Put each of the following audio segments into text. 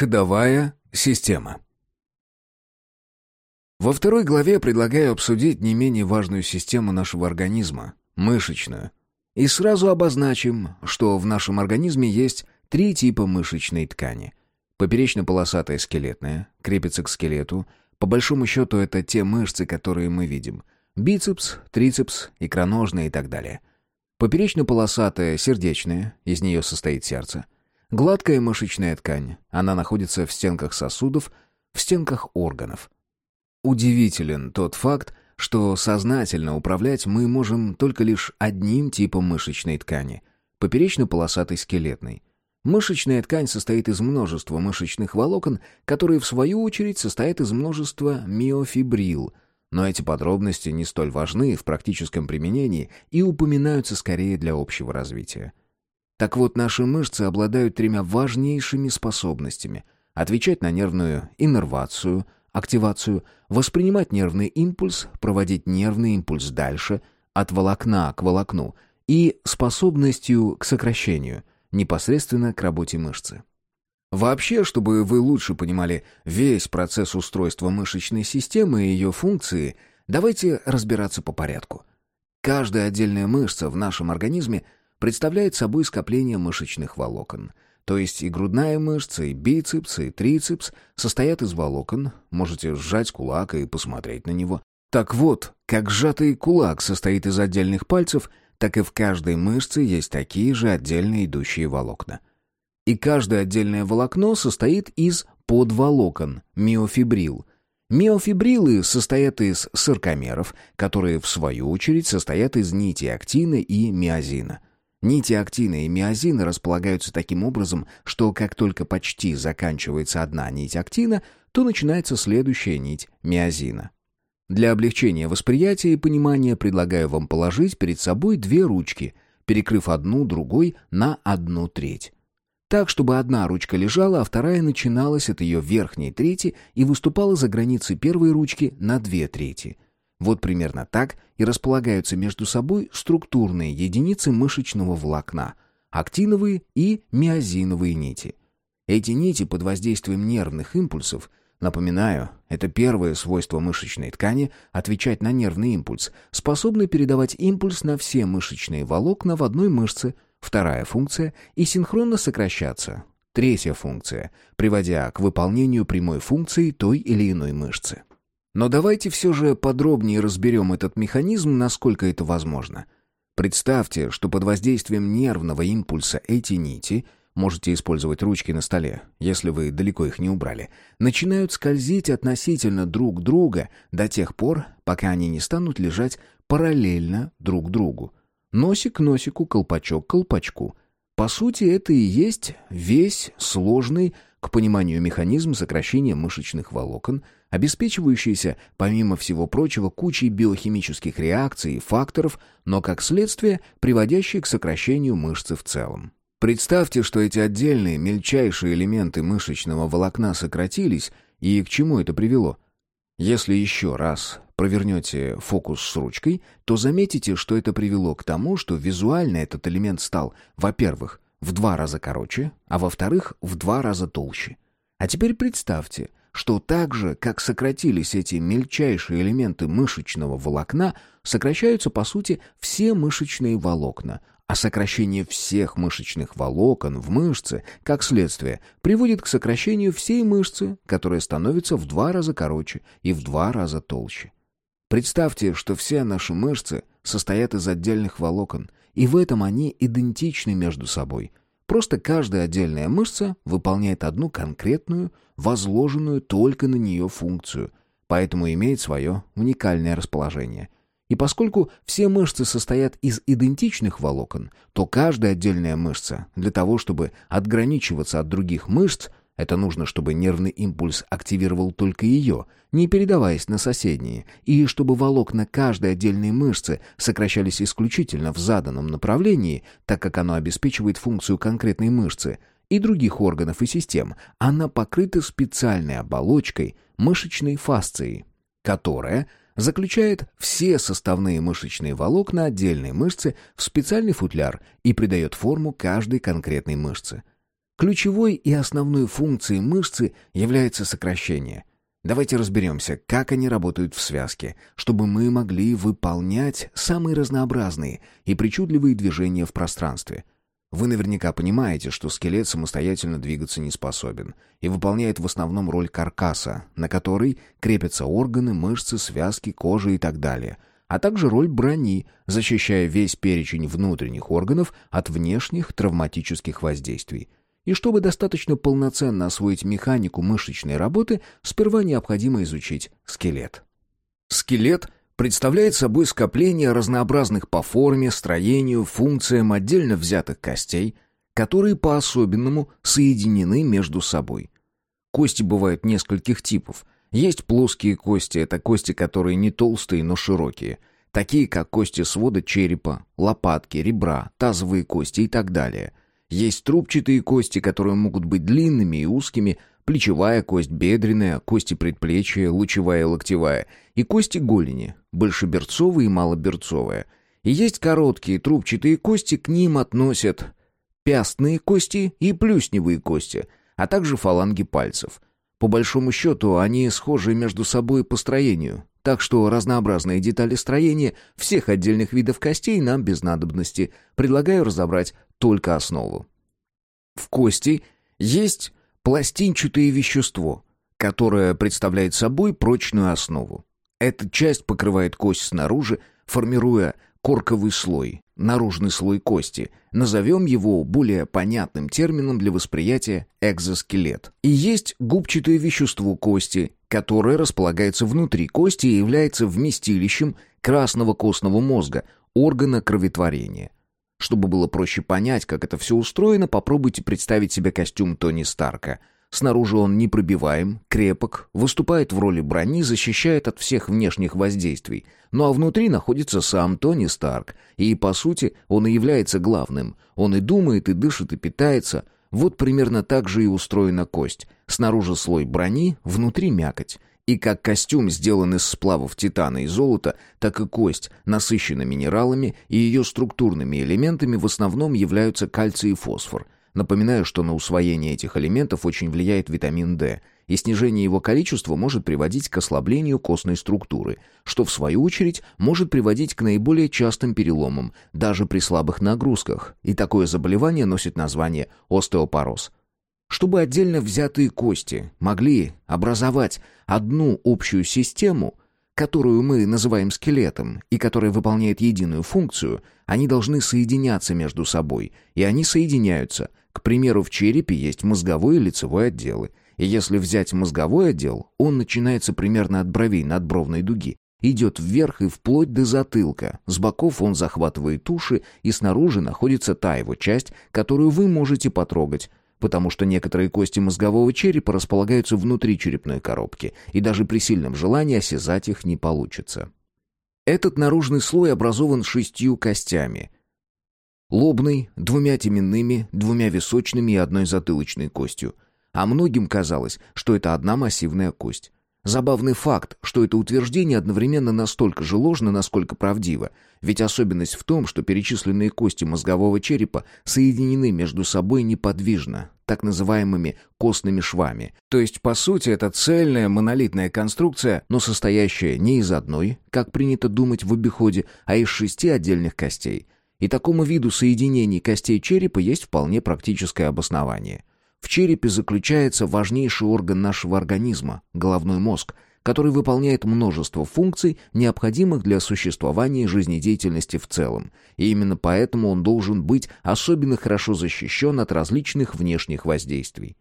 Ходовая система. Во второй главе предлагаю обсудить не менее важную систему нашего организма – мышечную. И сразу обозначим, что в нашем организме есть три типа мышечной ткани. Поперечно-полосатая скелетная, крепится к скелету. По большому счету это те мышцы, которые мы видим. Бицепс, трицепс, икроножная и так далее. Поперечно-полосатая сердечная, из нее состоит сердце – Гладкая мышечная ткань. Она находится в стенках сосудов, в стенках органов. Удивителен тот факт, что сознательно управлять мы можем только лишь одним типом мышечной ткани – поперечно-полосатой скелетной. Мышечная ткань состоит из множества мышечных волокон, которые в свою очередь состоят из множества миофибрил, но эти подробности не столь важны в практическом применении и упоминаются скорее для общего развития. Так вот, наши мышцы обладают тремя важнейшими способностями – отвечать на нервную иннервацию, активацию, воспринимать нервный импульс, проводить нервный импульс дальше, от волокна к волокну, и способностью к сокращению, непосредственно к работе мышцы. Вообще, чтобы вы лучше понимали весь процесс устройства мышечной системы и ее функции, давайте разбираться по порядку. Каждая отдельная мышца в нашем организме – представляет собой скопление мышечных волокон. То есть и грудная мышца, и бицепс, и трицепс состоят из волокон. Можете сжать кулак и посмотреть на него. Так вот, как сжатый кулак состоит из отдельных пальцев, так и в каждой мышце есть такие же отдельно идущие волокна. И каждое отдельное волокно состоит из подволокон, миофибрил. Миофибрилы состоят из саркомеров, которые, в свою очередь, состоят из нити актина и миозина – Нити актина и миозина располагаются таким образом, что как только почти заканчивается одна нить актина, то начинается следующая нить миозина. Для облегчения восприятия и понимания предлагаю вам положить перед собой две ручки, перекрыв одну другой на одну треть. Так, чтобы одна ручка лежала, а вторая начиналась от ее верхней трети и выступала за границей первой ручки на две трети – вот примерно так и располагаются между собой структурные единицы мышечного волокна – актиновые и миозиновые нити. Эти нити под воздействием нервных импульсов Напоминаю, это первое свойство мышечной ткани – отвечать на нервный импульс, способны передавать импульс на все мышечные волокна в одной мышце, вторая функция – и синхронно сокращаться, третья функция, приводя к выполнению прямой функции той или иной мышцы. Но давайте все же подробнее разберем этот механизм, насколько это возможно. Представьте, что под воздействием нервного импульса эти нити, можете использовать ручки на столе, если вы далеко их не убрали, начинают скользить относительно друг друга до тех пор, пока они не станут лежать параллельно друг другу. Носик к носику, колпачок к колпачку. По сути, это и есть весь сложный к пониманию механизм сокращения мышечных волокон – обеспечивающийся, помимо всего прочего, кучей биохимических реакций и факторов, но, как следствие, приводящий к сокращению мышцы в целом. Представьте, что эти отдельные, мельчайшие элементы мышечного волокна сократились, и к чему это привело? Если еще раз провернете фокус с ручкой, то заметите, что это привело к тому, что визуально этот элемент стал, во-первых, в два раза короче, а во-вторых, в два раза толще. А теперь представьте, что так же, как сократились эти мельчайшие элементы мышечного волокна, сокращаются, по сути, все мышечные волокна, а сокращение всех мышечных волокон в мышце, как следствие, приводит к сокращению всей мышцы, которая становится в два раза короче и в два раза толще. Представьте, что все наши мышцы состоят из отдельных волокон, и в этом они идентичны между собой – Просто каждая отдельная мышца выполняет одну конкретную, возложенную только на нее функцию, поэтому имеет свое уникальное расположение. И поскольку все мышцы состоят из идентичных волокон, то каждая отдельная мышца для того, чтобы отграничиваться от других мышц, это нужно, чтобы нервный импульс активировал только ее, не передаваясь на соседние, и чтобы волокна каждой отдельной мышцы сокращались исключительно в заданном направлении, так как оно обеспечивает функцию конкретной мышцы, и других органов и систем, она покрыта специальной оболочкой мышечной фасцией, которая заключает все составные мышечные волокна отдельной мышцы в специальный футляр и придает форму каждой конкретной мышце. Ключевой и основной функцией мышцы является сокращение. Давайте разберемся, как они работают в связке, чтобы мы могли выполнять самые разнообразные и причудливые движения в пространстве. Вы наверняка понимаете, что скелет самостоятельно двигаться не способен и выполняет в основном роль каркаса, на который крепятся органы, мышцы, связки, кожа и так далее, а также роль брони, защищая весь перечень внутренних органов от внешних травматических воздействий – и чтобы достаточно полноценно освоить механику мышечной работы, сперва необходимо изучить скелет. Скелет представляет собой скопление разнообразных по форме, строению, функциям отдельно взятых костей, которые по-особенному соединены между собой. Кости бывают нескольких типов. Есть плоские кости, это кости, которые не толстые, но широкие, такие как кости свода черепа, лопатки, ребра, тазовые кости и так далее – есть трубчатые кости, которые могут быть длинными и узкими, плечевая кость, бедренная, кости предплечья, лучевая и локтевая, и кости голени, большеберцовая и малоберцовая. И есть короткие трубчатые кости, к ним относят пястные кости и плюсневые кости, а также фаланги пальцев. По большому счету, они схожи между собой по строению, так что разнообразные детали строения всех отдельных видов костей нам без надобности. Предлагаю разобрать только основу. В кости есть пластинчатое вещество, которое представляет собой прочную основу. Эта часть покрывает кость снаружи, формируя корковый слой, наружный слой кости. Назовем его более понятным термином для восприятия экзоскелет. И есть губчатое вещество кости, которое располагается внутри кости и является вместилищем красного костного мозга, органа кроветворения. Чтобы было проще понять, как это все устроено, попробуйте представить себе костюм Тони Старка. Снаружи он непробиваем, крепок, выступает в роли брони, защищает от всех внешних воздействий. Ну а внутри находится сам Тони Старк, и, по сути, он и является главным. Он и думает, и дышит, и питается. Вот примерно так же и устроена кость. Снаружи слой брони, внутри мякоть. И как костюм сделан из сплавов титана и золота, так и кость насыщена минералами, и ее структурными элементами в основном являются кальций и фосфор. Напоминаю, что на усвоение этих элементов очень влияет витамин D, и снижение его количества может приводить к ослаблению костной структуры, что в свою очередь может приводить к наиболее частым переломам, даже при слабых нагрузках, и такое заболевание носит название остеопороз – чтобы отдельно взятые кости могли образовать одну общую систему, которую мы называем скелетом и которая выполняет единую функцию, они должны соединяться между собой, и они соединяются. К примеру, в черепе есть мозговой и лицевой отделы. И если взять мозговой отдел, он начинается примерно от бровей надбровной дуги, идет вверх и вплоть до затылка. С боков он захватывает уши, и снаружи находится та его часть, которую вы можете потрогать, потому что некоторые кости мозгового черепа располагаются внутри черепной коробки, и даже при сильном желании осязать их не получится. Этот наружный слой образован шестью костями. Лобной, двумя теменными, двумя височными и одной затылочной костью. А многим казалось, что это одна массивная кость. Забавный факт, что это утверждение одновременно настолько же ложно, насколько правдиво, ведь особенность в том, что перечисленные кости мозгового черепа соединены между собой неподвижно, так называемыми костными швами. То есть, по сути, это цельная монолитная конструкция, но состоящая не из одной, как принято думать в обиходе, а из шести отдельных костей. И такому виду соединений костей черепа есть вполне практическое обоснование – в черепе заключается важнейший орган нашего организма – головной мозг, который выполняет множество функций, необходимых для существования жизнедеятельности в целом. И именно поэтому он должен быть особенно хорошо защищен от различных внешних воздействий.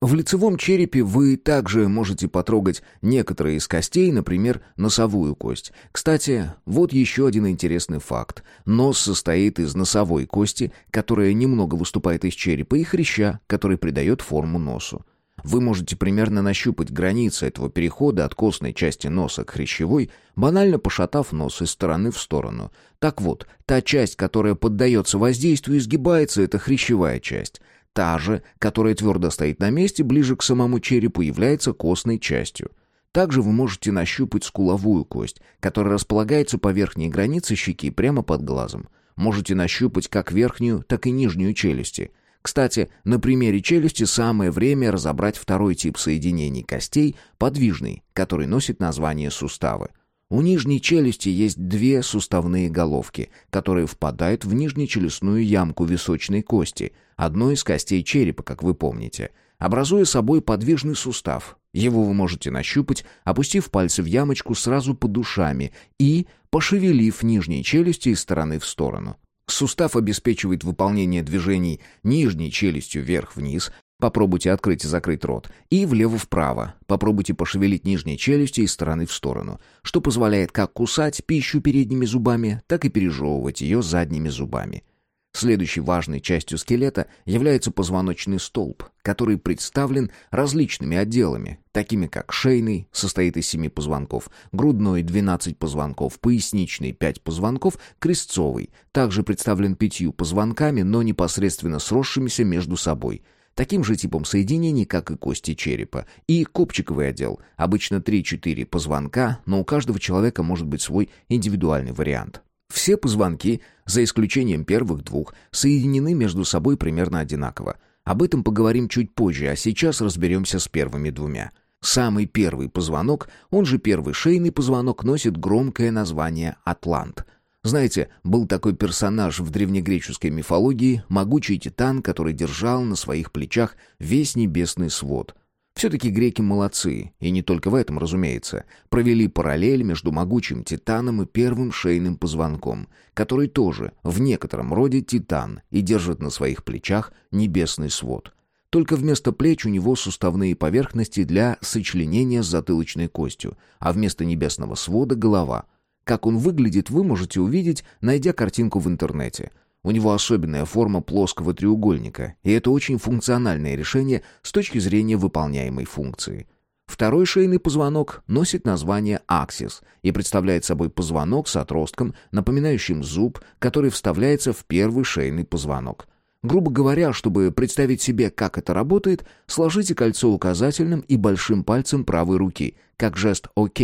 В лицевом черепе вы также можете потрогать некоторые из костей, например, носовую кость. Кстати, вот еще один интересный факт. Нос состоит из носовой кости, которая немного выступает из черепа, и хряща, который придает форму носу. Вы можете примерно нащупать границы этого перехода от костной части носа к хрящевой, банально пошатав нос из стороны в сторону. Так вот, та часть, которая поддается воздействию, изгибается, это хрящевая часть. Та же, которая твердо стоит на месте, ближе к самому черепу, является костной частью. Также вы можете нащупать скуловую кость, которая располагается по верхней границе щеки прямо под глазом. Можете нащупать как верхнюю, так и нижнюю челюсти. Кстати, на примере челюсти самое время разобрать второй тип соединений костей, подвижный, который носит название суставы. У нижней челюсти есть две суставные головки, которые впадают в нижнечелюстную ямку височной кости, одной из костей черепа, как вы помните, образуя собой подвижный сустав. Его вы можете нащупать, опустив пальцы в ямочку сразу под ушами и пошевелив нижней челюстью из стороны в сторону. Сустав обеспечивает выполнение движений нижней челюстью вверх-вниз, Попробуйте открыть и закрыть рот. И влево-вправо. Попробуйте пошевелить нижней челюстью из стороны в сторону, что позволяет как кусать пищу передними зубами, так и пережевывать ее задними зубами. Следующей важной частью скелета является позвоночный столб, который представлен различными отделами, такими как шейный, состоит из семи позвонков, грудной – 12 позвонков, поясничный – 5 позвонков, крестцовый также представлен пятью позвонками, но непосредственно сросшимися между собой – таким же типом соединений, как и кости черепа, и копчиковый отдел, обычно 3-4 позвонка, но у каждого человека может быть свой индивидуальный вариант. Все позвонки, за исключением первых двух, соединены между собой примерно одинаково. Об этом поговорим чуть позже, а сейчас разберемся с первыми двумя. Самый первый позвонок, он же первый шейный позвонок, носит громкое название «атлант», знаете, был такой персонаж в древнегреческой мифологии, могучий титан, который держал на своих плечах весь небесный свод. Все-таки греки молодцы, и не только в этом, разумеется. Провели параллель между могучим титаном и первым шейным позвонком, который тоже в некотором роде титан и держит на своих плечах небесный свод. Только вместо плеч у него суставные поверхности для сочленения с затылочной костью, а вместо небесного свода — голова — как он выглядит, вы можете увидеть, найдя картинку в интернете. У него особенная форма плоского треугольника, и это очень функциональное решение с точки зрения выполняемой функции. Второй шейный позвонок носит название аксис и представляет собой позвонок с отростком, напоминающим зуб, который вставляется в первый шейный позвонок. Грубо говоря, чтобы представить себе, как это работает, сложите кольцо указательным и большим пальцем правой руки, как жест «Ок»,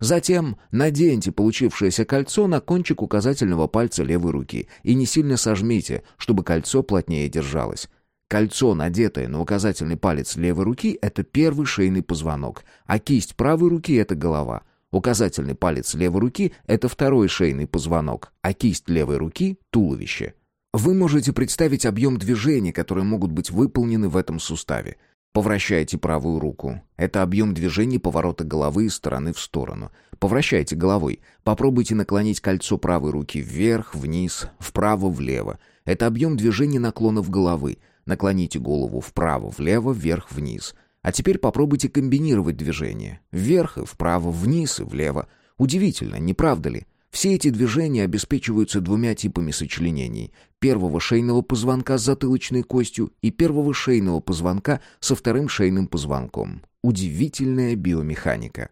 Затем наденьте получившееся кольцо на кончик указательного пальца левой руки и не сильно сожмите, чтобы кольцо плотнее держалось. Кольцо, надетое на указательный палец левой руки, это первый шейный позвонок, а кисть правой руки — это голова. Указательный палец левой руки — это второй шейный позвонок, а кисть левой руки — туловище. Вы можете представить объем движений, которые могут быть выполнены в этом суставе. Повращайте правую руку. Это объем движений поворота головы из стороны в сторону. Повращайте головой. Попробуйте наклонить кольцо правой руки вверх, вниз, вправо, влево. Это объем движений наклонов головы. Наклоните голову вправо, влево, вверх, вниз. А теперь попробуйте комбинировать движения. Вверх и вправо, вниз и влево. Удивительно, не правда ли? Все эти движения обеспечиваются двумя типами сочленений. Первого шейного позвонка с затылочной костью и первого шейного позвонка со вторым шейным позвонком. Удивительная биомеханика.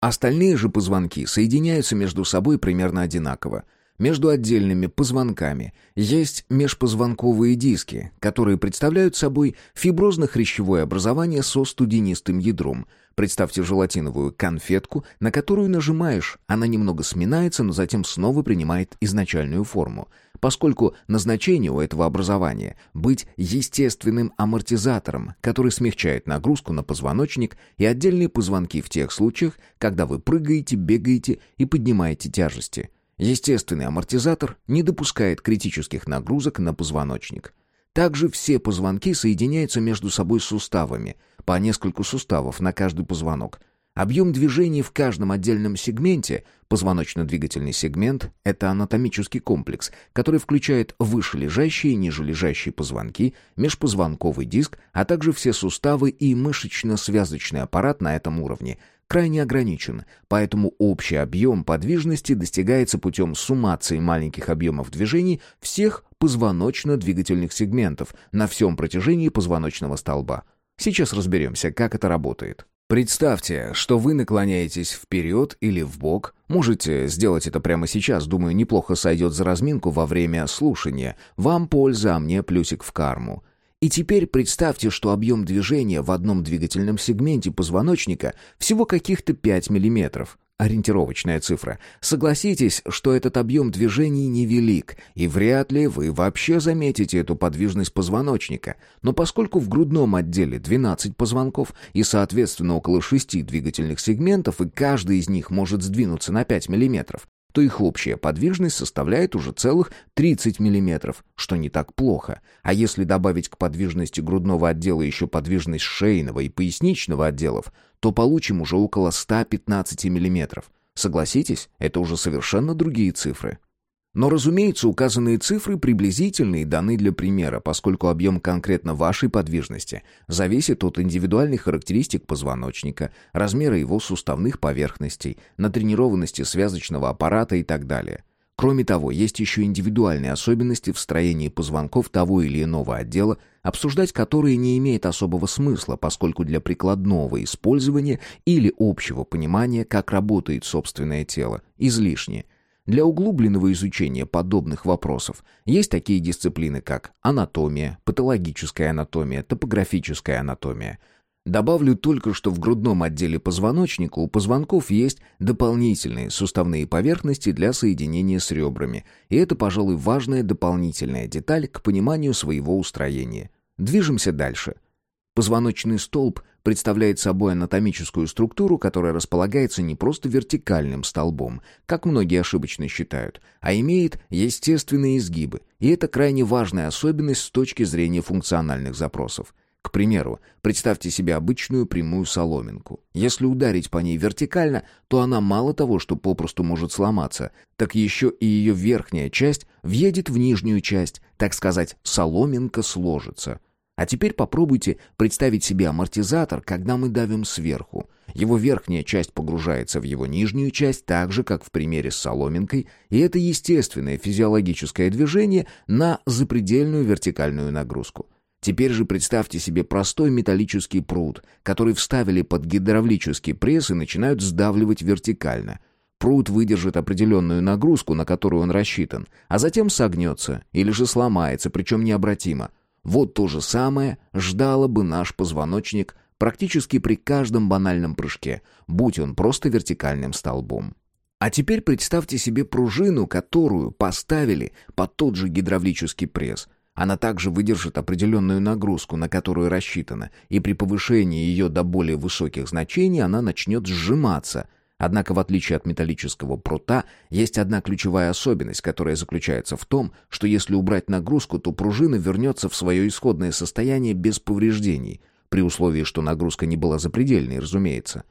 Остальные же позвонки соединяются между собой примерно одинаково. Между отдельными позвонками есть межпозвонковые диски, которые представляют собой фиброзно-хрящевое образование со студенистым ядром – Представьте желатиновую конфетку, на которую нажимаешь, она немного сминается, но затем снова принимает изначальную форму. Поскольку назначение у этого образования – быть естественным амортизатором, который смягчает нагрузку на позвоночник и отдельные позвонки в тех случаях, когда вы прыгаете, бегаете и поднимаете тяжести. Естественный амортизатор не допускает критических нагрузок на позвоночник. Также все позвонки соединяются между собой суставами, по нескольку суставов на каждый позвонок. Объем движений в каждом отдельном сегменте, позвоночно-двигательный сегмент – это анатомический комплекс, который включает вышележащие и нижележащие позвонки, межпозвонковый диск, а также все суставы и мышечно-связочный аппарат на этом уровне, крайне ограничен, поэтому общий объем подвижности достигается путем суммации маленьких объемов движений всех позвоночно-двигательных сегментов на всем протяжении позвоночного столба. Сейчас разберемся, как это работает. Представьте, что вы наклоняетесь вперед или в бок. Можете сделать это прямо сейчас, думаю, неплохо сойдет за разминку во время слушания. Вам польза, а мне плюсик в карму. И теперь представьте, что объем движения в одном двигательном сегменте позвоночника всего каких-то 5 мм. ориентировочная цифра. Согласитесь, что этот объем движений невелик, и вряд ли вы вообще заметите эту подвижность позвоночника. Но поскольку в грудном отделе 12 позвонков и, соответственно, около 6 двигательных сегментов, и каждый из них может сдвинуться на 5 мм, то их общая подвижность составляет уже целых 30 мм, что не так плохо. А если добавить к подвижности грудного отдела еще подвижность шейного и поясничного отделов, то получим уже около 115 мм. Согласитесь, это уже совершенно другие цифры. Но, разумеется, указанные цифры приблизительные даны для примера, поскольку объем конкретно вашей подвижности зависит от индивидуальных характеристик позвоночника, размера его суставных поверхностей, натренированности связочного аппарата и так далее. Кроме того, есть еще индивидуальные особенности в строении позвонков того или иного отдела, обсуждать которые не имеет особого смысла, поскольку для прикладного использования или общего понимания, как работает собственное тело, излишне – для углубленного изучения подобных вопросов есть такие дисциплины, как анатомия, патологическая анатомия, топографическая анатомия. Добавлю только, что в грудном отделе позвоночника у позвонков есть дополнительные суставные поверхности для соединения с ребрами, и это, пожалуй, важная дополнительная деталь к пониманию своего устроения. Движемся дальше. Позвоночный столб представляет собой анатомическую структуру, которая располагается не просто вертикальным столбом, как многие ошибочно считают, а имеет естественные изгибы, и это крайне важная особенность с точки зрения функциональных запросов. К примеру, представьте себе обычную прямую соломинку. Если ударить по ней вертикально, то она мало того, что попросту может сломаться, так еще и ее верхняя часть въедет в нижнюю часть, так сказать, соломинка сложится – а теперь попробуйте представить себе амортизатор, когда мы давим сверху. Его верхняя часть погружается в его нижнюю часть, так же, как в примере с соломинкой, и это естественное физиологическое движение на запредельную вертикальную нагрузку. Теперь же представьте себе простой металлический пруд, который вставили под гидравлический пресс и начинают сдавливать вертикально. Пруд выдержит определенную нагрузку, на которую он рассчитан, а затем согнется или же сломается, причем необратимо – вот то же самое ждало бы наш позвоночник практически при каждом банальном прыжке, будь он просто вертикальным столбом. А теперь представьте себе пружину, которую поставили под тот же гидравлический пресс. Она также выдержит определенную нагрузку, на которую рассчитана, и при повышении ее до более высоких значений она начнет сжиматься – Однако, в отличие от металлического прута, есть одна ключевая особенность, которая заключается в том, что если убрать нагрузку, то пружина вернется в свое исходное состояние без повреждений, при условии, что нагрузка не была запредельной, разумеется.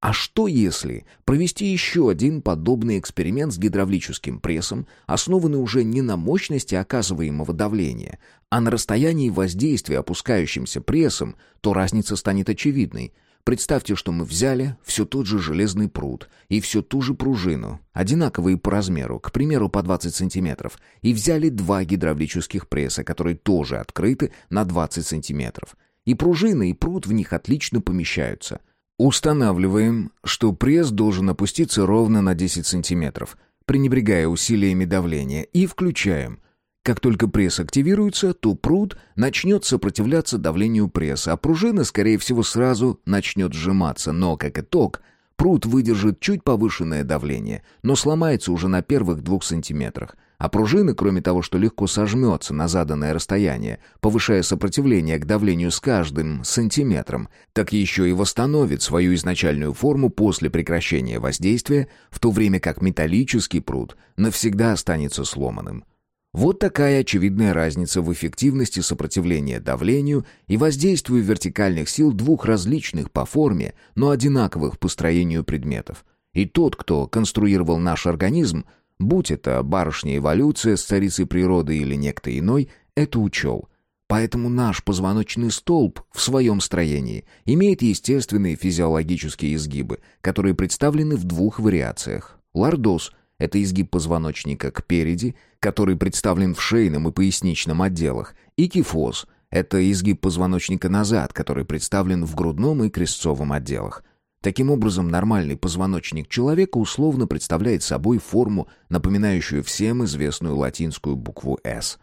А что если провести еще один подобный эксперимент с гидравлическим прессом, основанный уже не на мощности оказываемого давления, а на расстоянии воздействия опускающимся прессом, то разница станет очевидной – Представьте, что мы взяли все тот же железный пруд и всю ту же пружину, одинаковые по размеру, к примеру, по 20 сантиметров, и взяли два гидравлических пресса, которые тоже открыты на 20 сантиметров. И пружина, и пруд в них отлично помещаются. Устанавливаем, что пресс должен опуститься ровно на 10 сантиметров, пренебрегая усилиями давления, и включаем. Как только пресс активируется, то пруд начнет сопротивляться давлению пресса, а пружина, скорее всего, сразу начнет сжиматься, но, как итог, пруд выдержит чуть повышенное давление, но сломается уже на первых двух сантиметрах. А пружина, кроме того, что легко сожмется на заданное расстояние, повышая сопротивление к давлению с каждым сантиметром, так еще и восстановит свою изначальную форму после прекращения воздействия, в то время как металлический пруд навсегда останется сломанным. Вот такая очевидная разница в эффективности сопротивления давлению и воздействию вертикальных сил двух различных по форме, но одинаковых по строению предметов. И тот, кто конструировал наш организм, будь это барышня эволюция с царицей природы или некто иной, это учел. Поэтому наш позвоночный столб в своем строении имеет естественные физиологические изгибы, которые представлены в двух вариациях. Лордоз – это изгиб позвоночника к переди, который представлен в шейном и поясничном отделах, и кифоз – это изгиб позвоночника назад, который представлен в грудном и крестцовом отделах. Таким образом, нормальный позвоночник человека условно представляет собой форму, напоминающую всем известную латинскую букву «С».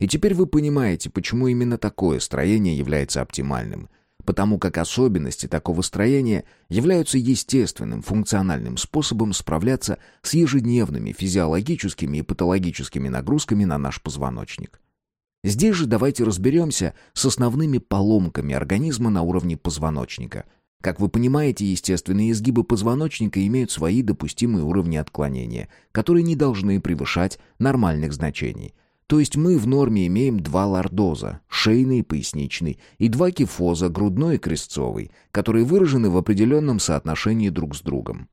И теперь вы понимаете, почему именно такое строение является оптимальным – потому как особенности такого строения являются естественным функциональным способом справляться с ежедневными физиологическими и патологическими нагрузками на наш позвоночник. Здесь же давайте разберемся с основными поломками организма на уровне позвоночника. Как вы понимаете, естественные изгибы позвоночника имеют свои допустимые уровни отклонения, которые не должны превышать нормальных значений. То есть мы в норме имеем два лордоза, шейный и поясничный, и два кифоза, грудной и крестцовый, которые выражены в определенном соотношении друг с другом.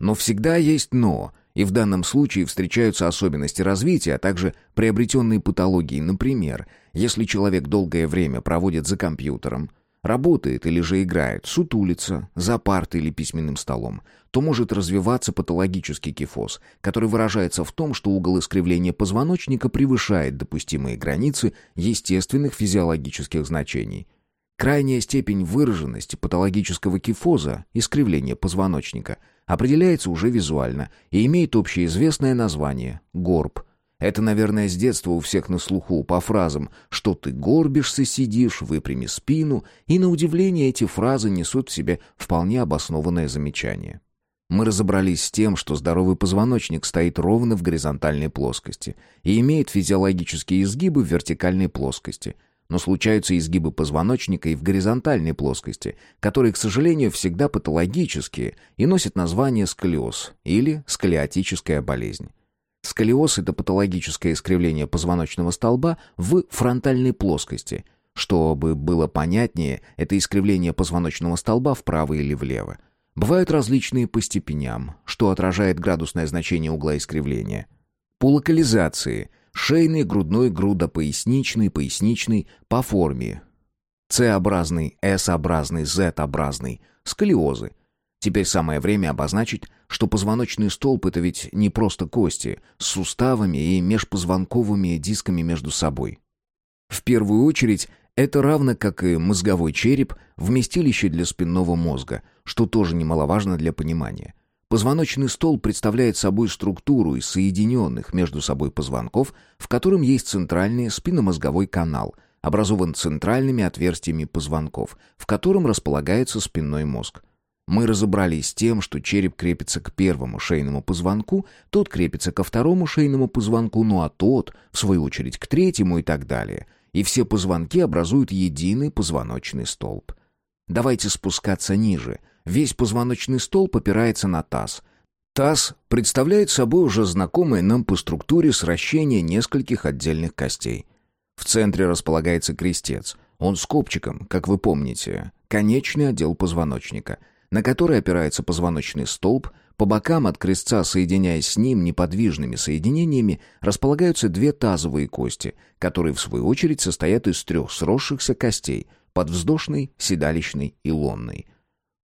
Но всегда есть «но», и в данном случае встречаются особенности развития, а также приобретенные патологии. Например, если человек долгое время проводит за компьютером, работает или же играет, сутулится, за партой или письменным столом, то может развиваться патологический кифоз, который выражается в том, что угол искривления позвоночника превышает допустимые границы естественных физиологических значений. Крайняя степень выраженности патологического кифоза, искривления позвоночника, определяется уже визуально и имеет общеизвестное название – горб – это, наверное, с детства у всех на слуху, по фразам «что ты горбишься, сидишь, выпрями спину», и на удивление эти фразы несут в себе вполне обоснованное замечание. Мы разобрались с тем, что здоровый позвоночник стоит ровно в горизонтальной плоскости и имеет физиологические изгибы в вертикальной плоскости. Но случаются изгибы позвоночника и в горизонтальной плоскости, которые, к сожалению, всегда патологические и носят название сколиоз или сколиотическая болезнь. Сколиоз – это патологическое искривление позвоночного столба в фронтальной плоскости. Чтобы было понятнее, это искривление позвоночного столба вправо или влево. Бывают различные по степеням, что отражает градусное значение угла искривления. По локализации – шейный, грудной, грудопоясничный, поясничный, по форме – С-образный, С-образный, Z-образный, сколиозы – Теперь самое время обозначить, что позвоночный столб — это ведь не просто кости, с суставами и межпозвонковыми дисками между собой. В первую очередь, это равно как и мозговой череп, вместилище для спинного мозга, что тоже немаловажно для понимания. Позвоночный столб представляет собой структуру из соединенных между собой позвонков, в котором есть центральный спинномозговой канал, образован центральными отверстиями позвонков, в котором располагается спинной мозг. Мы разобрались с тем, что череп крепится к первому шейному позвонку, тот крепится ко второму шейному позвонку, ну а тот, в свою очередь, к третьему и так далее. И все позвонки образуют единый позвоночный столб. Давайте спускаться ниже. Весь позвоночный столб опирается на таз. Таз представляет собой уже знакомое нам по структуре сращение нескольких отдельных костей. В центре располагается крестец. Он с копчиком, как вы помните, конечный отдел позвоночника — на который опирается позвоночный столб, по бокам от крестца, соединяясь с ним неподвижными соединениями, располагаются две тазовые кости, которые в свою очередь состоят из трех сросшихся костей – подвздошной, седалищной и лонной.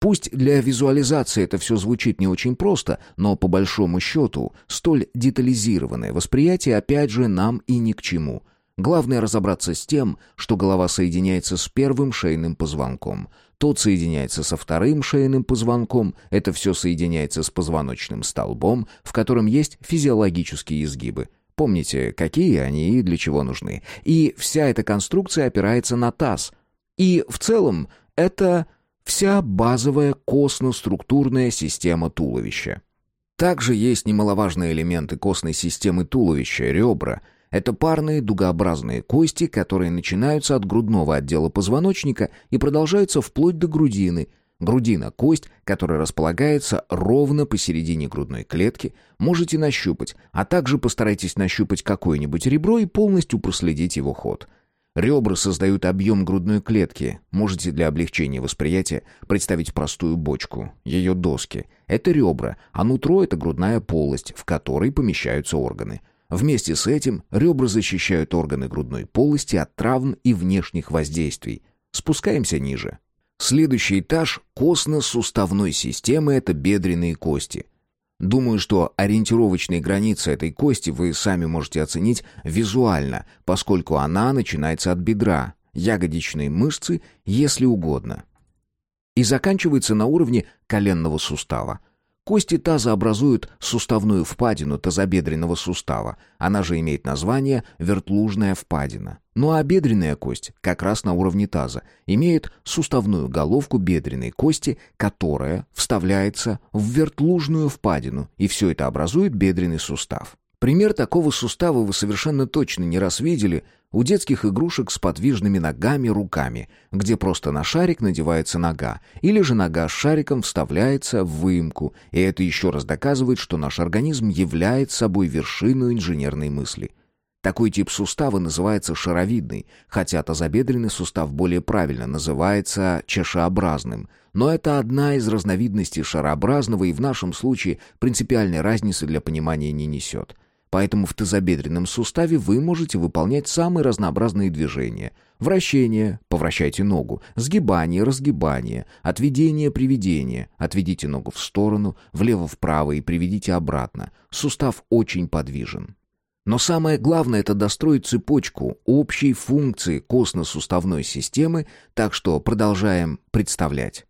Пусть для визуализации это все звучит не очень просто, но по большому счету столь детализированное восприятие опять же нам и ни к чему – Главное разобраться с тем, что голова соединяется с первым шейным позвонком. Тот соединяется со вторым шейным позвонком, это все соединяется с позвоночным столбом, в котором есть физиологические изгибы. Помните, какие они и для чего нужны. И вся эта конструкция опирается на таз. И в целом это вся базовая костно-структурная система туловища. Также есть немаловажные элементы костной системы туловища, ребра – это парные дугообразные кости, которые начинаются от грудного отдела позвоночника и продолжаются вплоть до грудины. Грудина – кость, которая располагается ровно посередине грудной клетки. Можете нащупать, а также постарайтесь нащупать какое-нибудь ребро и полностью проследить его ход. Ребра создают объем грудной клетки. Можете для облегчения восприятия представить простую бочку, ее доски. Это ребра, а нутро – это грудная полость, в которой помещаются органы – Вместе с этим ребра защищают органы грудной полости от травм и внешних воздействий. Спускаемся ниже. Следующий этаж костно-суставной системы – это бедренные кости. Думаю, что ориентировочные границы этой кости вы сами можете оценить визуально, поскольку она начинается от бедра, ягодичной мышцы, если угодно, и заканчивается на уровне коленного сустава. Кости таза образуют суставную впадину тазобедренного сустава. Она же имеет название вертлужная впадина. Ну а бедренная кость, как раз на уровне таза, имеет суставную головку бедренной кости, которая вставляется в вертлужную впадину, и все это образует бедренный сустав. Пример такого сустава вы совершенно точно не раз видели у детских игрушек с подвижными ногами, руками, где просто на шарик надевается нога, или же нога с шариком вставляется в выемку, и это еще раз доказывает, что наш организм является собой вершину инженерной мысли. Такой тип сустава называется шаровидный, хотя тазобедренный сустав более правильно называется чашеобразным. Но это одна из разновидностей шарообразного и в нашем случае принципиальной разницы для понимания не несет. Поэтому в тазобедренном суставе вы можете выполнять самые разнообразные движения. Вращение, повращайте ногу, сгибание, разгибание, отведение, приведение. Отведите ногу в сторону, влево-вправо и приведите обратно. Сустав очень подвижен. Но самое главное – это достроить цепочку общей функции костно-суставной системы, так что продолжаем представлять.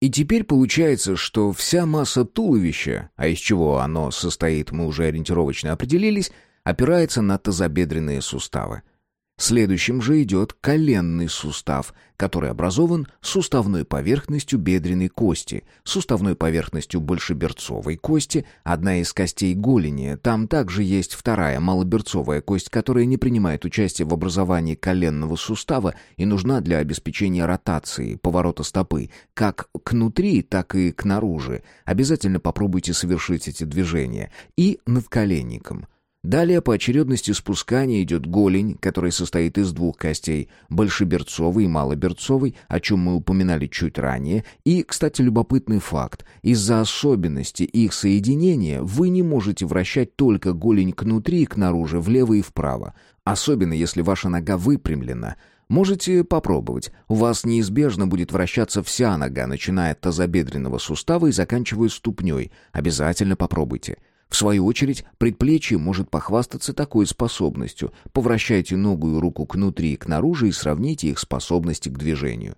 И теперь получается, что вся масса туловища, а из чего оно состоит, мы уже ориентировочно определились, опирается на тазобедренные суставы. Следующим же идет коленный сустав, который образован суставной поверхностью бедренной кости, суставной поверхностью большеберцовой кости, одна из костей голени. Там также есть вторая малоберцовая кость, которая не принимает участие в образовании коленного сустава и нужна для обеспечения ротации, поворота стопы, как кнутри, так и к наружи. Обязательно попробуйте совершить эти движения. И над коленником – Далее по очередности спускания идет голень, которая состоит из двух костей, большеберцовой и малоберцовой, о чем мы упоминали чуть ранее. И, кстати, любопытный факт. Из-за особенности их соединения вы не можете вращать только голень кнутри и кнаружи, влево и вправо. Особенно, если ваша нога выпрямлена. Можете попробовать. У вас неизбежно будет вращаться вся нога, начиная от тазобедренного сустава и заканчивая ступней. Обязательно попробуйте. В свою очередь, предплечье может похвастаться такой способностью. Повращайте ногу и руку кнутри и к наружу и сравните их способности к движению.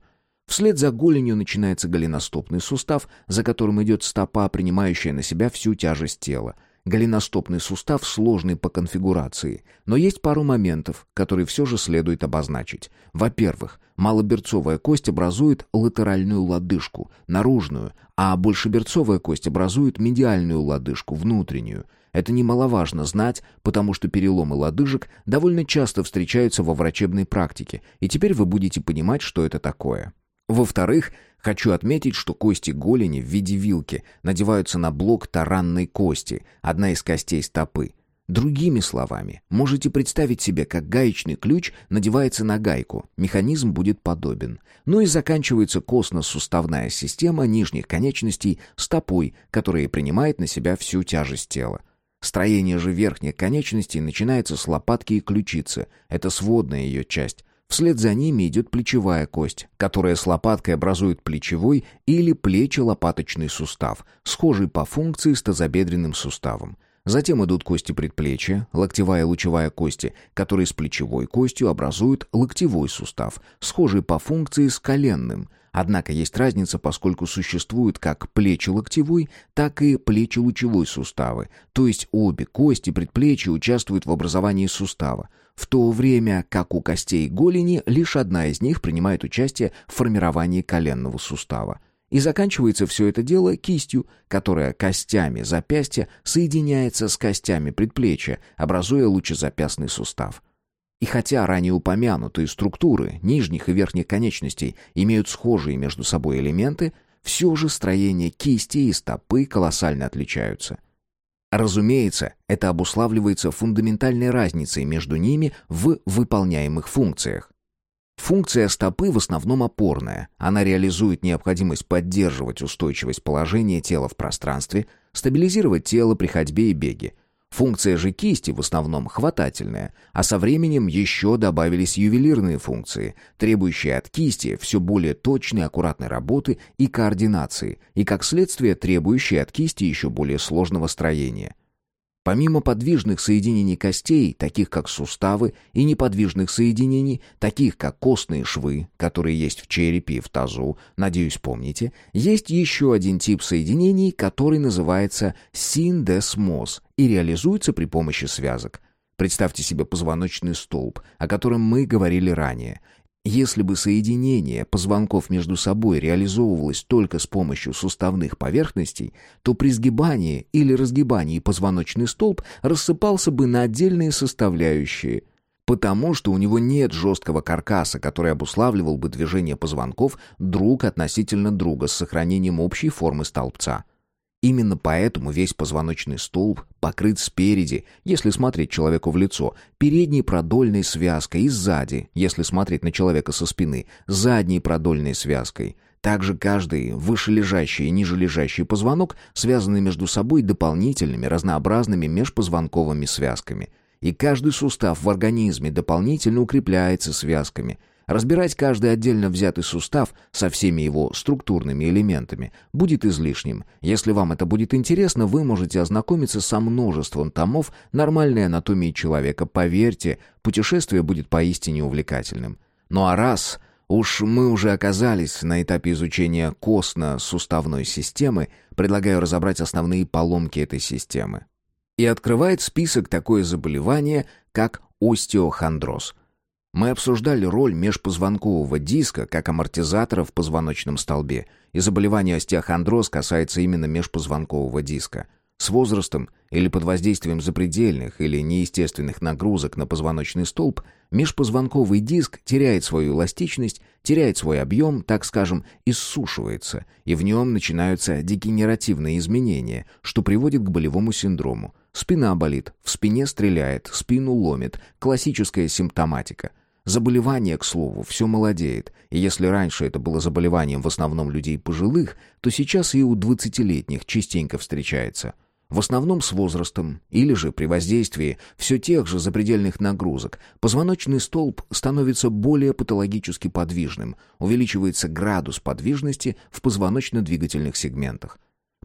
Вслед за голенью начинается голеностопный сустав, за которым идет стопа, принимающая на себя всю тяжесть тела. Голеностопный сустав сложный по конфигурации, но есть пару моментов, которые все же следует обозначить. Во-первых, малоберцовая кость образует латеральную лодыжку, наружную, а большеберцовая кость образует медиальную лодыжку, внутреннюю. Это немаловажно знать, потому что переломы лодыжек довольно часто встречаются во врачебной практике, и теперь вы будете понимать, что это такое. Во-вторых, хочу отметить, что кости голени в виде вилки надеваются на блок таранной кости, одна из костей стопы. Другими словами, можете представить себе, как гаечный ключ надевается на гайку, механизм будет подобен. Ну и заканчивается костно-суставная система нижних конечностей стопой, которая принимает на себя всю тяжесть тела. Строение же верхних конечностей начинается с лопатки и ключицы, это сводная ее часть, Вслед за ними идет плечевая кость, которая с лопаткой образует плечевой или плечо-лопаточный сустав, схожий по функции с тазобедренным суставом. Затем идут кости предплечья, локтевая и лучевая кости, которые с плечевой костью образуют локтевой сустав, схожий по функции с коленным. Однако есть разница, поскольку существуют как плечи-локтевой, так и плечи-лучевой суставы, то есть обе кости предплечья участвуют в образовании сустава в то время как у костей голени лишь одна из них принимает участие в формировании коленного сустава. И заканчивается все это дело кистью, которая костями запястья соединяется с костями предплечья, образуя лучезапястный сустав. И хотя ранее упомянутые структуры нижних и верхних конечностей имеют схожие между собой элементы, все же строение кисти и стопы колоссально отличаются – Разумеется, это обуславливается фундаментальной разницей между ними в выполняемых функциях. Функция стопы в основном опорная. Она реализует необходимость поддерживать устойчивость положения тела в пространстве, стабилизировать тело при ходьбе и беге. Функция же кисти в основном хватательная, а со временем еще добавились ювелирные функции, требующие от кисти все более точной аккуратной работы и координации, и как следствие требующие от кисти еще более сложного строения. Помимо подвижных соединений костей, таких как суставы, и неподвижных соединений, таких как костные швы, которые есть в черепе и в тазу, надеюсь, помните, есть еще один тип соединений, который называется синдесмоз и реализуется при помощи связок. Представьте себе позвоночный столб, о котором мы говорили ранее. Если бы соединение позвонков между собой реализовывалось только с помощью суставных поверхностей, то при сгибании или разгибании позвоночный столб рассыпался бы на отдельные составляющие, потому что у него нет жесткого каркаса, который обуславливал бы движение позвонков друг относительно друга с сохранением общей формы столбца. Именно поэтому весь позвоночный столб покрыт спереди, если смотреть человеку в лицо, передней продольной связкой и сзади, если смотреть на человека со спины, задней продольной связкой. Также каждый вышележащий и нижележащий позвонок связаны между собой дополнительными разнообразными межпозвонковыми связками. И каждый сустав в организме дополнительно укрепляется связками – Разбирать каждый отдельно взятый сустав со всеми его структурными элементами будет излишним. Если вам это будет интересно, вы можете ознакомиться со множеством томов нормальной анатомии человека. Поверьте, путешествие будет поистине увлекательным. Ну а раз уж мы уже оказались на этапе изучения костно-суставной системы, предлагаю разобрать основные поломки этой системы. И открывает список такое заболевание, как остеохондроз – мы обсуждали роль межпозвонкового диска как амортизатора в позвоночном столбе, и заболевание остеохондроз касается именно межпозвонкового диска. С возрастом или под воздействием запредельных или неестественных нагрузок на позвоночный столб межпозвонковый диск теряет свою эластичность, теряет свой объем, так скажем, иссушивается, и в нем начинаются дегенеративные изменения, что приводит к болевому синдрому. Спина болит, в спине стреляет, спину ломит, классическая симптоматика – Заболевание, к слову, все молодеет, и если раньше это было заболеванием в основном людей пожилых, то сейчас и у двадцатилетних частенько встречается. В основном с возрастом, или же при воздействии все тех же запредельных нагрузок, позвоночный столб становится более патологически подвижным, увеличивается градус подвижности в позвоночно-двигательных сегментах.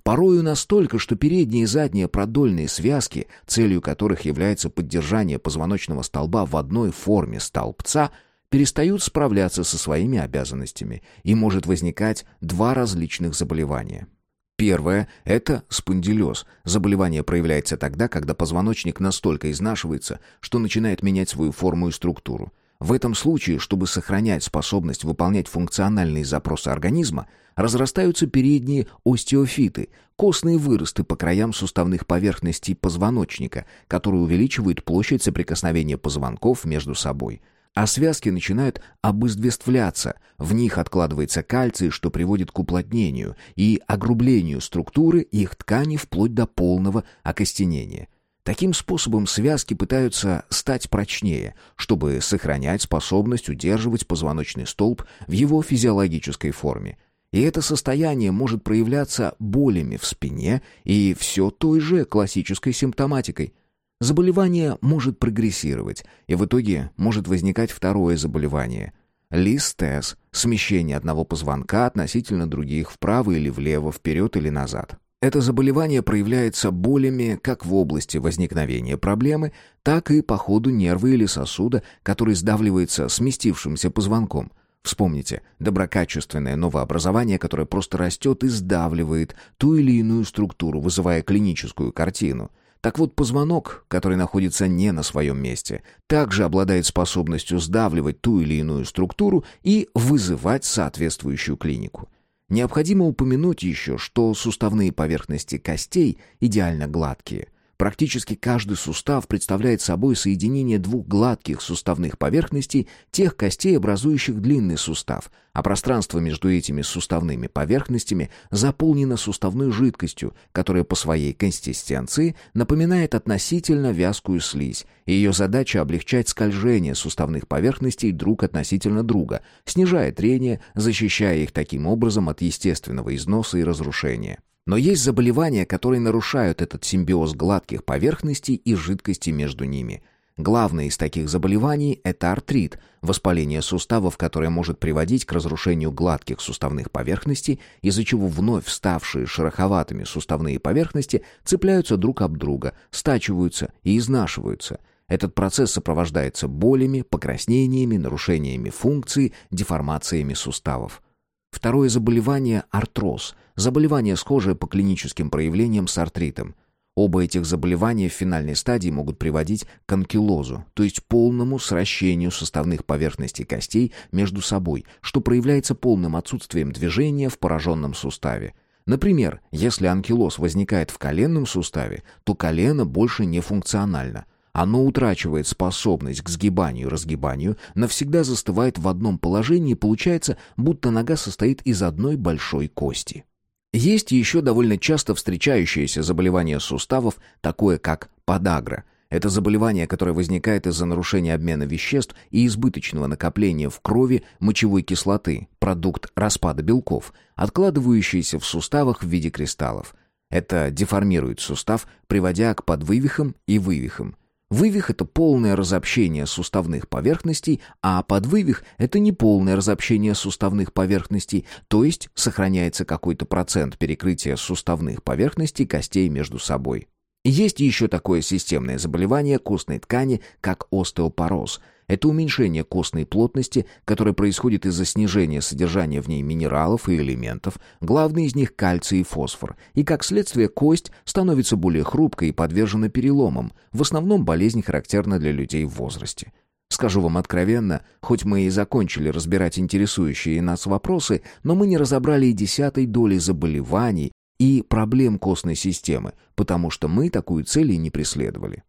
Порою настолько, что передние и задние продольные связки, целью которых является поддержание позвоночного столба в одной форме столбца, перестают справляться со своими обязанностями, и может возникать два различных заболевания. Первое – это спондилез. Заболевание проявляется тогда, когда позвоночник настолько изнашивается, что начинает менять свою форму и структуру. В этом случае, чтобы сохранять способность выполнять функциональные запросы организма, разрастаются передние остеофиты, костные выросты по краям суставных поверхностей позвоночника, которые увеличивают площадь соприкосновения позвонков между собой. А связки начинают обыздвествляться, в них откладывается кальций, что приводит к уплотнению и огрублению структуры их тканей вплоть до полного окостенения – Таким способом связки пытаются стать прочнее, чтобы сохранять способность удерживать позвоночный столб в его физиологической форме. И это состояние может проявляться болями в спине и все той же классической симптоматикой. Заболевание может прогрессировать, и в итоге может возникать второе заболевание – листез – смещение одного позвонка относительно других вправо или влево, вперед или назад. Это заболевание проявляется болями как в области возникновения проблемы, так и по ходу нерва или сосуда, который сдавливается сместившимся позвонком. Вспомните, доброкачественное новообразование, которое просто растет и сдавливает ту или иную структуру, вызывая клиническую картину. Так вот, позвонок, который находится не на своем месте, также обладает способностью сдавливать ту или иную структуру и вызывать соответствующую клинику. Необходимо упомянуть еще, что суставные поверхности костей идеально гладкие – Практически каждый сустав представляет собой соединение двух гладких суставных поверхностей, тех костей, образующих длинный сустав, а пространство между этими суставными поверхностями заполнено суставной жидкостью, которая по своей консистенции напоминает относительно вязкую слизь, ее задача облегчать скольжение суставных поверхностей друг относительно друга, снижая трение, защищая их таким образом от естественного износа и разрушения. Но есть заболевания, которые нарушают этот симбиоз гладких поверхностей и жидкости между ними. Главное из таких заболеваний – это артрит, воспаление суставов, которое может приводить к разрушению гладких суставных поверхностей, из-за чего вновь вставшие шероховатыми суставные поверхности цепляются друг об друга, стачиваются и изнашиваются. Этот процесс сопровождается болями, покраснениями, нарушениями функции, деформациями суставов. Второе заболевание – артроз, заболевание, схожее по клиническим проявлениям с артритом – Оба этих заболевания в финальной стадии могут приводить к анкилозу, то есть полному сращению составных поверхностей костей между собой, что проявляется полным отсутствием движения в пораженном суставе. Например, если анкилоз возникает в коленном суставе, то колено больше не функционально. Оно утрачивает способность к сгибанию и разгибанию, навсегда застывает в одном положении и получается, будто нога состоит из одной большой кости. Есть еще довольно часто встречающееся заболевание суставов, такое как подагра. Это заболевание, которое возникает из-за нарушения обмена веществ и избыточного накопления в крови мочевой кислоты, продукт распада белков, откладывающийся в суставах в виде кристаллов. Это деформирует сустав, приводя к подвывихам и вывихам. Вывих – это полное разобщение суставных поверхностей, а подвывих – это неполное разобщение суставных поверхностей, то есть сохраняется какой-то процент перекрытия суставных поверхностей костей между собой. Есть еще такое системное заболевание костной ткани, как остеопороз – это уменьшение костной плотности, которое происходит из-за снижения содержания в ней минералов и элементов, главный из них кальций и фосфор, и как следствие кость становится более хрупкой и подвержена переломам. В основном болезнь характерна для людей в возрасте. Скажу вам откровенно, хоть мы и закончили разбирать интересующие нас вопросы, но мы не разобрали и десятой доли заболеваний и проблем костной системы, потому что мы такую цель и не преследовали.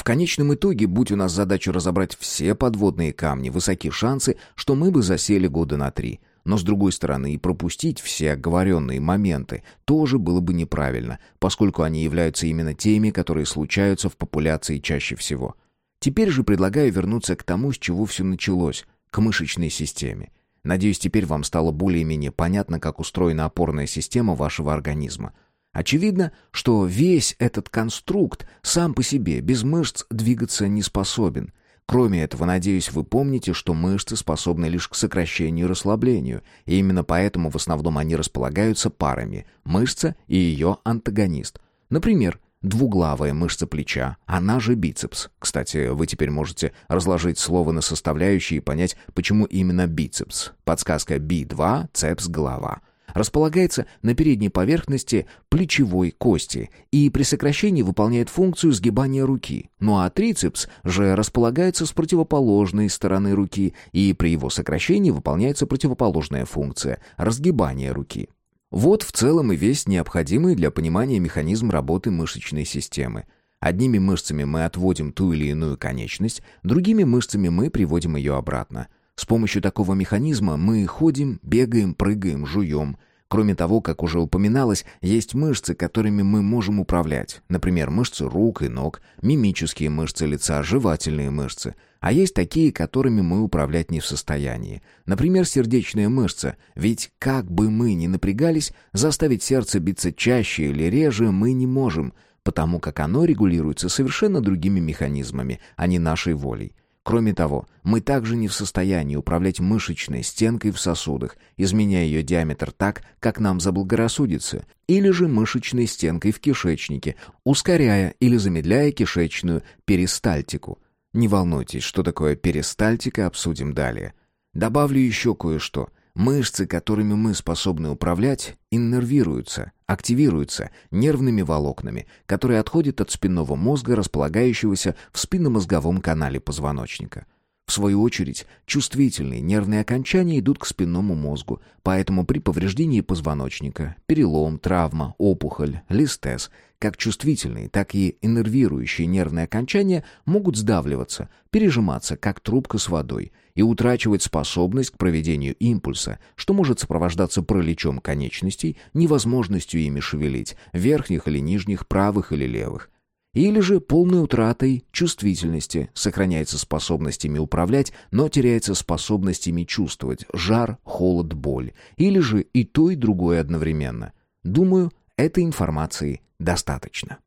В конечном итоге, будь у нас задача разобрать все подводные камни, высоки шансы, что мы бы засели года на три. Но, с другой стороны, и пропустить все оговоренные моменты тоже было бы неправильно, поскольку они являются именно теми, которые случаются в популяции чаще всего. Теперь же предлагаю вернуться к тому, с чего все началось, к мышечной системе. Надеюсь, теперь вам стало более-менее понятно, как устроена опорная система вашего организма – Очевидно, что весь этот конструкт сам по себе без мышц двигаться не способен. Кроме этого, надеюсь, вы помните, что мышцы способны лишь к сокращению и расслаблению, и именно поэтому в основном они располагаются парами – мышца и ее антагонист. Например, двуглавая мышца плеча, она же бицепс. Кстати, вы теперь можете разложить слово на составляющие и понять, почему именно бицепс. Подсказка B2, цепс, голова – располагается на передней поверхности плечевой кости и при сокращении выполняет функцию сгибания руки. Ну а трицепс же располагается с противоположной стороны руки и при его сокращении выполняется противоположная функция – разгибания руки. Вот в целом и весь необходимый для понимания механизм работы мышечной системы. Одними мышцами мы отводим ту или иную конечность, другими мышцами мы приводим ее обратно – с помощью такого механизма мы ходим, бегаем, прыгаем, жуем. Кроме того, как уже упоминалось, есть мышцы, которыми мы можем управлять. Например, мышцы рук и ног, мимические мышцы лица, жевательные мышцы. А есть такие, которыми мы управлять не в состоянии. Например, сердечная мышца. Ведь как бы мы ни напрягались, заставить сердце биться чаще или реже мы не можем, потому как оно регулируется совершенно другими механизмами, а не нашей волей. Кроме того, мы также не в состоянии управлять мышечной стенкой в сосудах, изменяя ее диаметр так, как нам заблагорассудится, или же мышечной стенкой в кишечнике, ускоряя или замедляя кишечную перистальтику. Не волнуйтесь, что такое перистальтика, обсудим далее. Добавлю еще кое-что – Мышцы, которыми мы способны управлять, иннервируются, активируются нервными волокнами, которые отходят от спинного мозга, располагающегося в спинномозговом канале позвоночника. В свою очередь, чувствительные нервные окончания идут к спинному мозгу, поэтому при повреждении позвоночника, перелом, травма, опухоль, листез, как чувствительные, так и иннервирующие нервные окончания могут сдавливаться, пережиматься, как трубка с водой, и утрачивать способность к проведению импульса, что может сопровождаться параличом конечностей, невозможностью ими шевелить, верхних или нижних, правых или левых. Или же полной утратой чувствительности, сохраняется способностями управлять, но теряется способностями чувствовать жар, холод, боль. Или же и то, и другое одновременно. Думаю, этой информации достаточно.